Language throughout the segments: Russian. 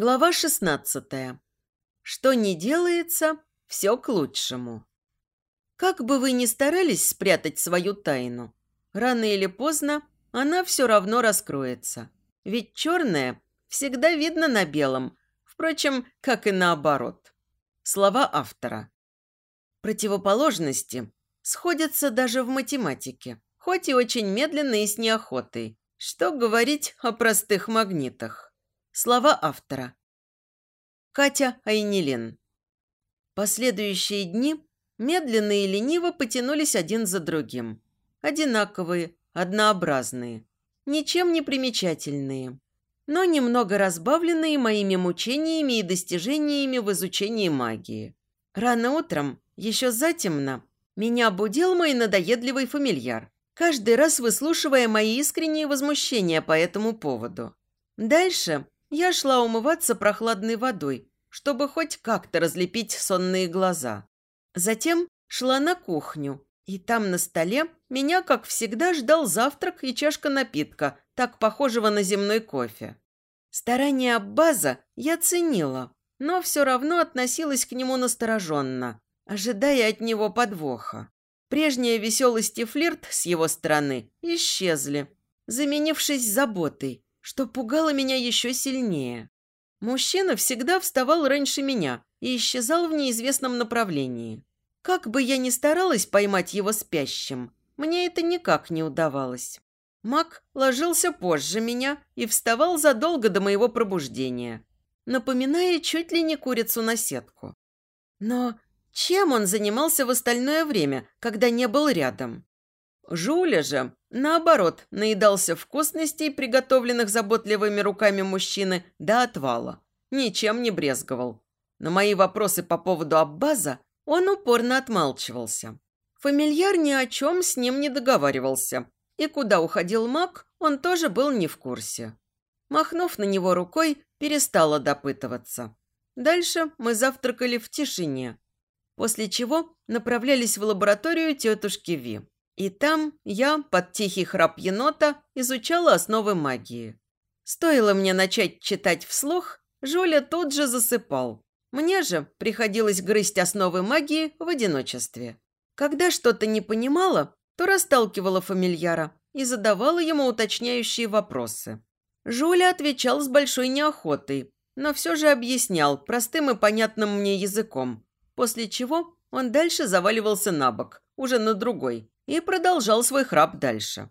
Глава 16. Что не делается, все к лучшему. Как бы вы ни старались спрятать свою тайну, рано или поздно она все равно раскроется. Ведь черное всегда видно на белом, впрочем, как и наоборот. Слова автора. Противоположности сходятся даже в математике, хоть и очень медленно и с неохотой. Что говорить о простых магнитах? Слова автора. Катя Айнилин. Последующие дни медленно и лениво потянулись один за другим. Одинаковые, однообразные, ничем не примечательные, но немного разбавленные моими мучениями и достижениями в изучении магии. Рано утром, еще затемно, меня будил мой надоедливый фамильяр, каждый раз выслушивая мои искренние возмущения по этому поводу. Дальше я шла умываться прохладной водой, чтобы хоть как-то разлепить сонные глаза. Затем шла на кухню, и там на столе меня, как всегда, ждал завтрак и чашка напитка, так похожего на земной кофе. Старания Аббаза я ценила, но все равно относилась к нему настороженно, ожидая от него подвоха. Прежняя веселость и флирт с его стороны исчезли, заменившись заботой, что пугало меня еще сильнее. Мужчина всегда вставал раньше меня и исчезал в неизвестном направлении. Как бы я ни старалась поймать его спящим, мне это никак не удавалось. Мак ложился позже меня и вставал задолго до моего пробуждения, напоминая чуть ли не курицу на сетку. Но чем он занимался в остальное время, когда не был рядом? Жуля же, наоборот, наедался вкусностей, приготовленных заботливыми руками мужчины, до отвала. Ничем не брезговал. На мои вопросы по поводу Аббаза он упорно отмалчивался. Фамильяр ни о чем с ним не договаривался. И куда уходил маг, он тоже был не в курсе. Махнув на него рукой, перестала допытываться. Дальше мы завтракали в тишине. После чего направлялись в лабораторию тетушки Ви. И там я, под тихий храп енота, изучала основы магии. Стоило мне начать читать вслух, Жуля тут же засыпал. Мне же приходилось грызть основы магии в одиночестве. Когда что-то не понимала, то расталкивала фамильяра и задавала ему уточняющие вопросы. Жуля отвечал с большой неохотой, но все же объяснял простым и понятным мне языком, после чего он дальше заваливался на бок, уже на другой, и продолжал свой храп дальше.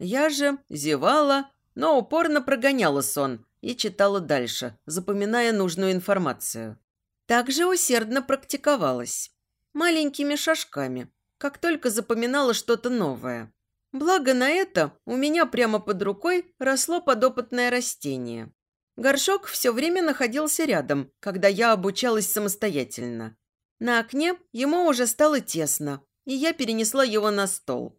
Я же зевала, но упорно прогоняла сон и читала дальше, запоминая нужную информацию. Также усердно практиковалась. Маленькими шажками, как только запоминала что-то новое. Благо на это у меня прямо под рукой росло подопытное растение. Горшок все время находился рядом, когда я обучалась самостоятельно. На окне ему уже стало тесно, и я перенесла его на стол.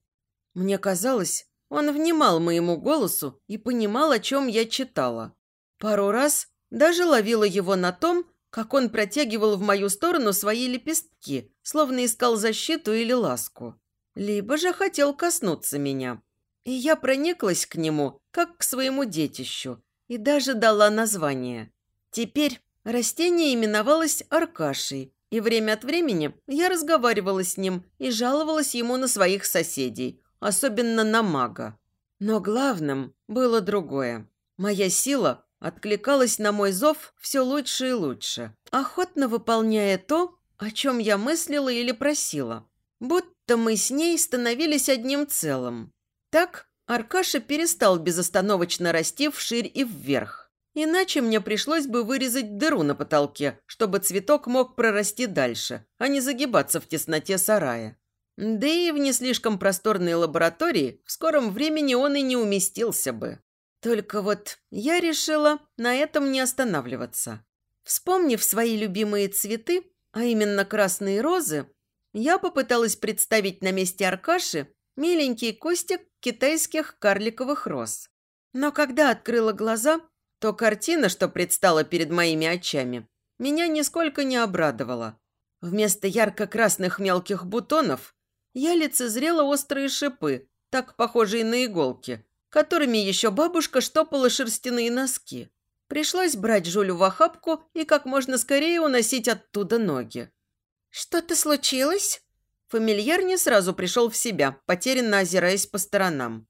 Мне казалось, он внимал моему голосу и понимал, о чем я читала. Пару раз даже ловила его на том, как он протягивал в мою сторону свои лепестки, словно искал защиту или ласку. Либо же хотел коснуться меня. И я прониклась к нему, как к своему детищу, и даже дала название. Теперь растение именовалось Аркашей, и время от времени я разговаривала с ним и жаловалась ему на своих соседей, особенно на мага. Но главным было другое. Моя сила откликалась на мой зов все лучше и лучше, охотно выполняя то, о чем я мыслила или просила. Будто мы с ней становились одним целым. Так Аркаша перестал безостановочно расти вширь и вверх. Иначе мне пришлось бы вырезать дыру на потолке, чтобы цветок мог прорасти дальше, а не загибаться в тесноте сарая. Да и в не слишком просторной лаборатории в скором времени он и не уместился бы. Только вот я решила на этом не останавливаться. Вспомнив свои любимые цветы, а именно красные розы, я попыталась представить на месте Аркаши миленький кустик китайских карликовых роз. Но когда открыла глаза, то картина, что предстала перед моими очами, меня нисколько не обрадовала. Вместо ярко-красных мелких бутонов я лицезрела острые шипы, так похожие на иголки, которыми еще бабушка штопала шерстяные носки. Пришлось брать Жулю в охапку и как можно скорее уносить оттуда ноги. «Что-то случилось?» Фамильяр не сразу пришел в себя, потерянно озираясь по сторонам.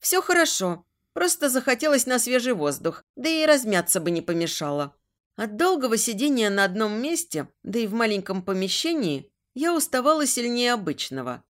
«Все хорошо. Просто захотелось на свежий воздух, да и размяться бы не помешало. От долгого сидения на одном месте, да и в маленьком помещении, я уставала сильнее обычного.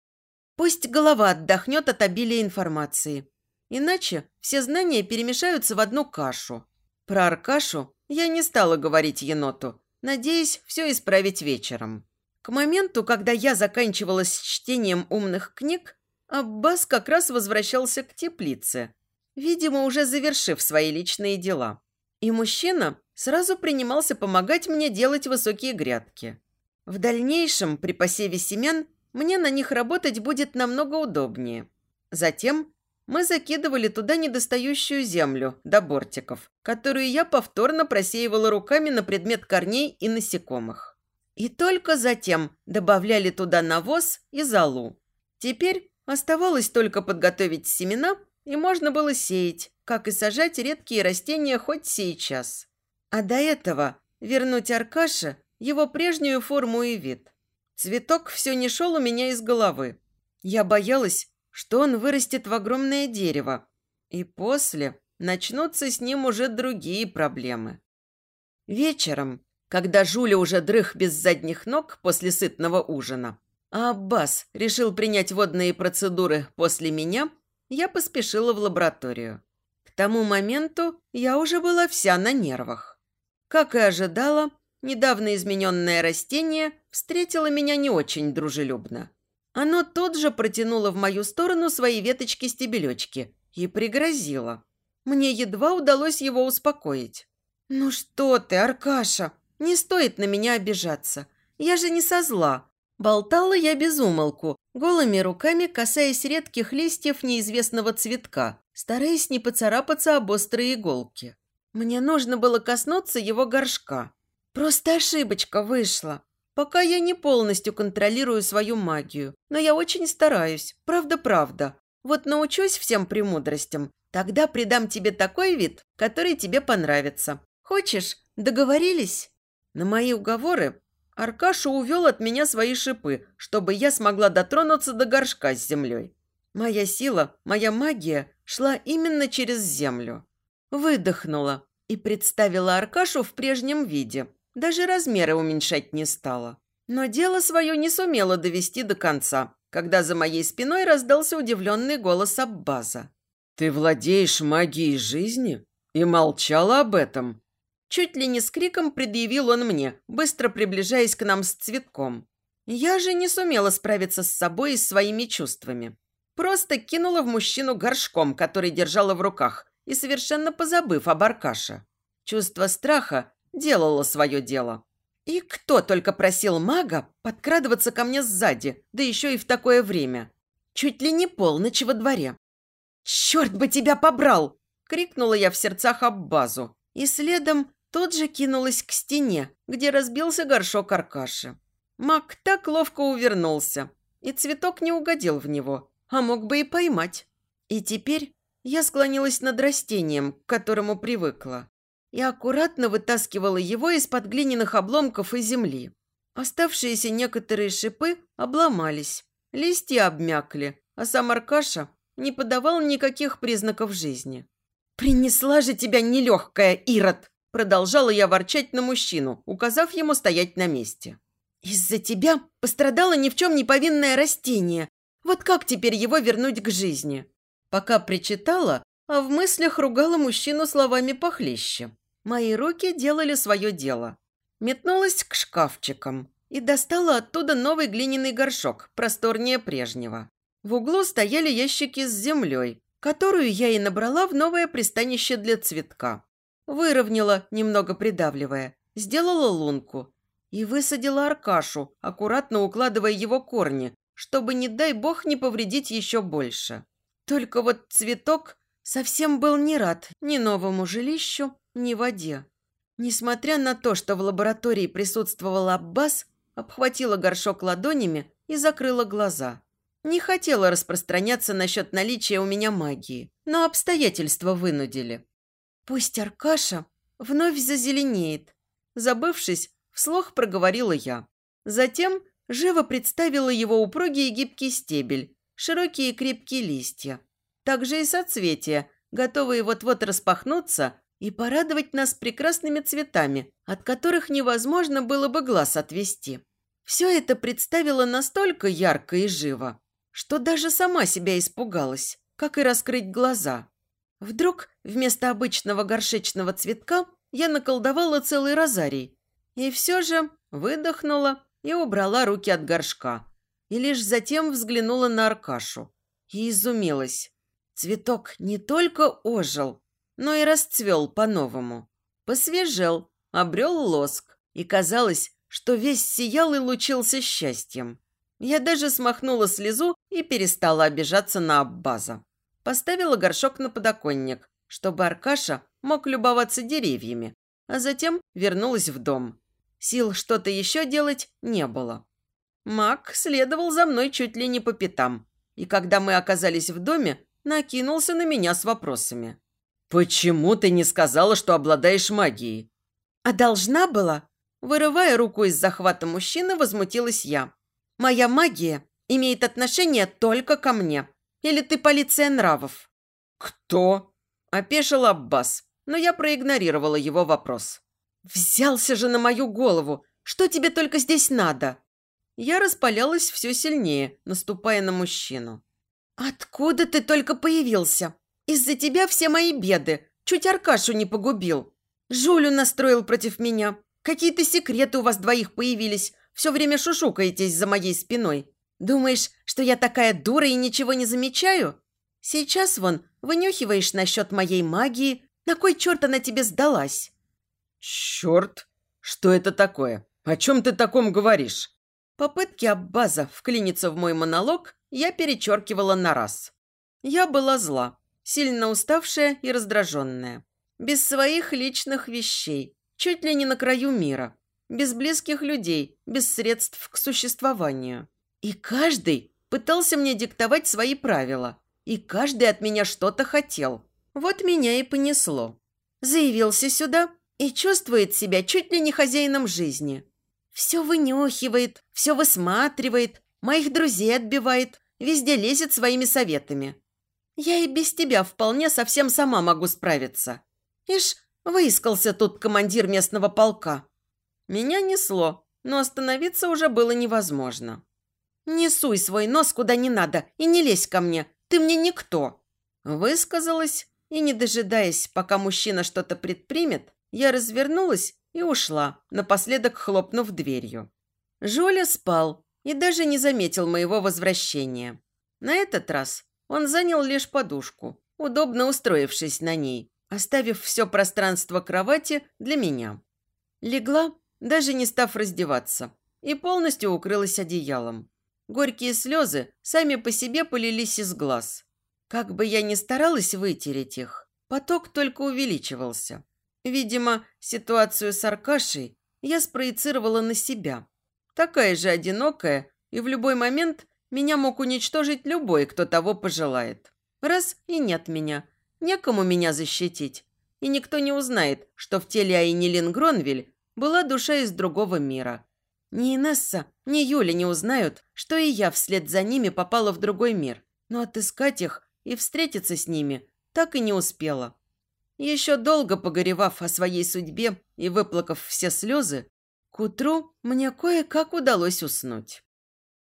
Пусть голова отдохнет от обилия информации. Иначе все знания перемешаются в одну кашу. Про Аркашу я не стала говорить еноту, надеясь все исправить вечером. К моменту, когда я заканчивала с чтением умных книг, Аббас как раз возвращался к теплице, видимо, уже завершив свои личные дела. И мужчина сразу принимался помогать мне делать высокие грядки. В дальнейшем, при посеве семян, мне на них работать будет намного удобнее. Затем мы закидывали туда недостающую землю до бортиков, которую я повторно просеивала руками на предмет корней и насекомых. И только затем добавляли туда навоз и золу. Теперь оставалось только подготовить семена, и можно было сеять, как и сажать редкие растения хоть сейчас. А до этого вернуть Аркаше его прежнюю форму и вид. Цветок все не шел у меня из головы. Я боялась, что он вырастет в огромное дерево, и после начнутся с ним уже другие проблемы. Вечером когда Жуля уже дрых без задних ног после сытного ужина, а Аббас решил принять водные процедуры после меня, я поспешила в лабораторию. К тому моменту я уже была вся на нервах. Как и ожидала, недавно измененное растение встретило меня не очень дружелюбно. Оно тут же протянуло в мою сторону свои веточки-стебелечки и пригрозило. Мне едва удалось его успокоить. «Ну что ты, Аркаша, не стоит на меня обижаться. Я же не со зла. Болтала я без умолку, голыми руками касаясь редких листьев неизвестного цветка, стараясь не поцарапаться об острые иголки. Мне нужно было коснуться его горшка. Просто ошибочка вышла. Пока я не полностью контролирую свою магию, но я очень стараюсь, правда-правда. Вот научусь всем премудростям, тогда придам тебе такой вид, который тебе понравится. Хочешь, договорились?» На мои уговоры Аркаша увел от меня свои шипы, чтобы я смогла дотронуться до горшка с землей. Моя сила, моя магия шла именно через землю. Выдохнула и представила Аркашу в прежнем виде. Даже размеры уменьшать не стала. Но дело свое не сумела довести до конца, когда за моей спиной раздался удивленный голос Аббаза. «Ты владеешь магией жизни и молчала об этом?» Чуть ли не с криком предъявил он мне, быстро приближаясь к нам с цветком. Я же не сумела справиться с собой и своими чувствами. Просто кинула в мужчину горшком, который держала в руках, и совершенно позабыв об Аркаше. Чувство страха делало свое дело. И кто только просил мага подкрадываться ко мне сзади, да еще и в такое время. Чуть ли не полночь во дворе. «Черт бы тебя побрал!» – крикнула я в сердцах об базу. И следом Тут же кинулась к стене, где разбился горшок Аркаши. Мак так ловко увернулся, и цветок не угодил в него, а мог бы и поймать. И теперь я склонилась над растением, к которому привыкла, и аккуратно вытаскивала его из-под глиняных обломков и земли. Оставшиеся некоторые шипы обломались, листья обмякли, а сам Аркаша не подавал никаких признаков жизни. «Принесла же тебя нелегкая, Ирод!» Продолжала я ворчать на мужчину, указав ему стоять на месте. «Из-за тебя пострадало ни в чем не повинное растение. Вот как теперь его вернуть к жизни?» Пока причитала, а в мыслях ругала мужчину словами похлеще. Мои руки делали свое дело. Метнулась к шкафчикам и достала оттуда новый глиняный горшок, просторнее прежнего. В углу стояли ящики с землей, которую я и набрала в новое пристанище для цветка. Выровняла, немного придавливая, сделала лунку и высадила Аркашу, аккуратно укладывая его корни, чтобы, не дай бог, не повредить еще больше. Только вот цветок совсем был не рад ни новому жилищу, ни воде. Несмотря на то, что в лаборатории присутствовал Аббас, обхватила горшок ладонями и закрыла глаза. Не хотела распространяться насчет наличия у меня магии, но обстоятельства вынудили. Пусть Аркаша вновь зазеленеет. Забывшись, вслух проговорила я. Затем живо представила его упругий и гибкий стебель, широкие крепкие листья. Также и соцветия, готовые вот-вот распахнуться и порадовать нас прекрасными цветами, от которых невозможно было бы глаз отвести. Все это представило настолько ярко и живо, что даже сама себя испугалась, как и раскрыть глаза. Вдруг вместо обычного горшечного цветка я наколдовала целый розарий. И все же выдохнула и убрала руки от горшка. И лишь затем взглянула на Аркашу. И изумилась. Цветок не только ожил, но и расцвел по-новому. Посвежел, обрел лоск. И казалось, что весь сиял и лучился счастьем. Я даже смахнула слезу и перестала обижаться на Аббаза. Поставила горшок на подоконник, чтобы Аркаша мог любоваться деревьями, а затем вернулась в дом. Сил что-то еще делать не было. Мак следовал за мной чуть ли не по пятам, и когда мы оказались в доме, накинулся на меня с вопросами. «Почему ты не сказала, что обладаешь магией?» «А должна была?» Вырывая руку из захвата мужчины, возмутилась я. «Моя магия имеет отношение только ко мне. Или ты полиция нравов?» «Кто?» – опешил Аббас, но я проигнорировала его вопрос. «Взялся же на мою голову! Что тебе только здесь надо?» Я распалялась все сильнее, наступая на мужчину. «Откуда ты только появился? Из-за тебя все мои беды. Чуть Аркашу не погубил. Жулю настроил против меня. Какие-то секреты у вас двоих появились. Все время шушукаетесь за моей спиной. Думаешь, что я такая дура и ничего не замечаю? Сейчас вон вынюхиваешь насчет моей магии. На кой черт она тебе сдалась?» «Черт? Что это такое? О чем ты таком говоришь?» Попытки Аббаза вклиниться в мой монолог я перечеркивала на раз. Я была зла, сильно уставшая и раздраженная. Без своих личных вещей, чуть ли не на краю мира. Без близких людей, без средств к существованию. И каждый пытался мне диктовать свои правила. И каждый от меня что-то хотел. Вот меня и понесло. Заявился сюда и чувствует себя чуть ли не хозяином жизни. Все вынюхивает, все высматривает, моих друзей отбивает, везде лезет своими советами. Я и без тебя вполне совсем сама могу справиться. Ишь, выискался тут командир местного полка. Меня несло, но остановиться уже было невозможно. «Не суй свой нос куда не надо и не лезь ко мне, ты мне никто!» Высказалась, и, не дожидаясь, пока мужчина что-то предпримет, я развернулась и ушла, напоследок хлопнув дверью. Жоля спал и даже не заметил моего возвращения. На этот раз он занял лишь подушку, удобно устроившись на ней, оставив все пространство кровати для меня. Легла, даже не став раздеваться, и полностью укрылась одеялом. Горькие слезы сами по себе полились из глаз. Как бы я ни старалась вытереть их, поток только увеличивался. Видимо, ситуацию с Аркашей я спроецировала на себя. Такая же одинокая, и в любой момент меня мог уничтожить любой, кто того пожелает. Раз и нет меня. Некому меня защитить. И никто не узнает, что в теле Айнилин Гронвиль была душа из другого мира. Ни Инесса, ни Юля не узнают, что и я вслед за ними попала в другой мир. Но отыскать их и встретиться с ними так и не успела. Еще долго погоревав о своей судьбе и выплакав все слезы, к утру мне кое-как удалось уснуть.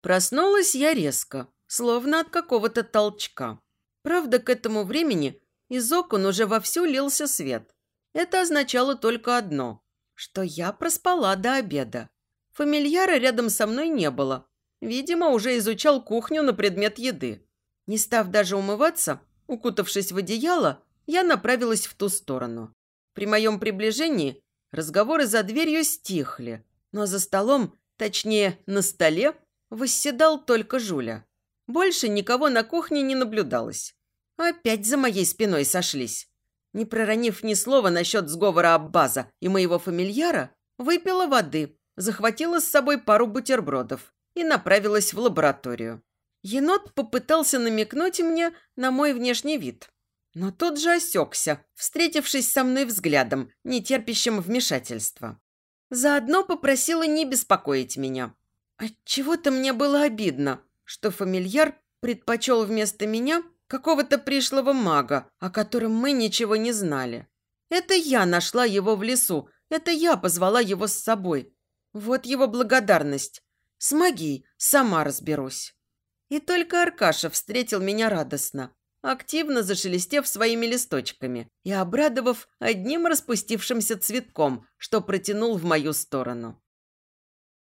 Проснулась я резко, словно от какого-то толчка. Правда, к этому времени из окон уже вовсю лился свет. Это означало только одно, что я проспала до обеда. Фамильяра рядом со мной не было. Видимо, уже изучал кухню на предмет еды. Не став даже умываться, укутавшись в одеяло, я направилась в ту сторону. При моем приближении разговоры за дверью стихли, но за столом, точнее, на столе, восседал только Жуля. Больше никого на кухне не наблюдалось. Опять за моей спиной сошлись. Не проронив ни слова насчет сговора Аббаза и моего фамильяра, выпила воды, захватила с собой пару бутербродов и направилась в лабораторию. Енот попытался намекнуть мне на мой внешний вид, но тут же осекся, встретившись со мной взглядом, не терпящим вмешательства. Заодно попросила не беспокоить меня. Отчего-то мне было обидно, что фамильяр предпочел вместо меня какого-то пришлого мага, о котором мы ничего не знали. Это я нашла его в лесу, это я позвала его с собой. Вот его благодарность. С магией сама разберусь. И только Аркаша встретил меня радостно, активно зашелестев своими листочками и обрадовав одним распустившимся цветком, что протянул в мою сторону.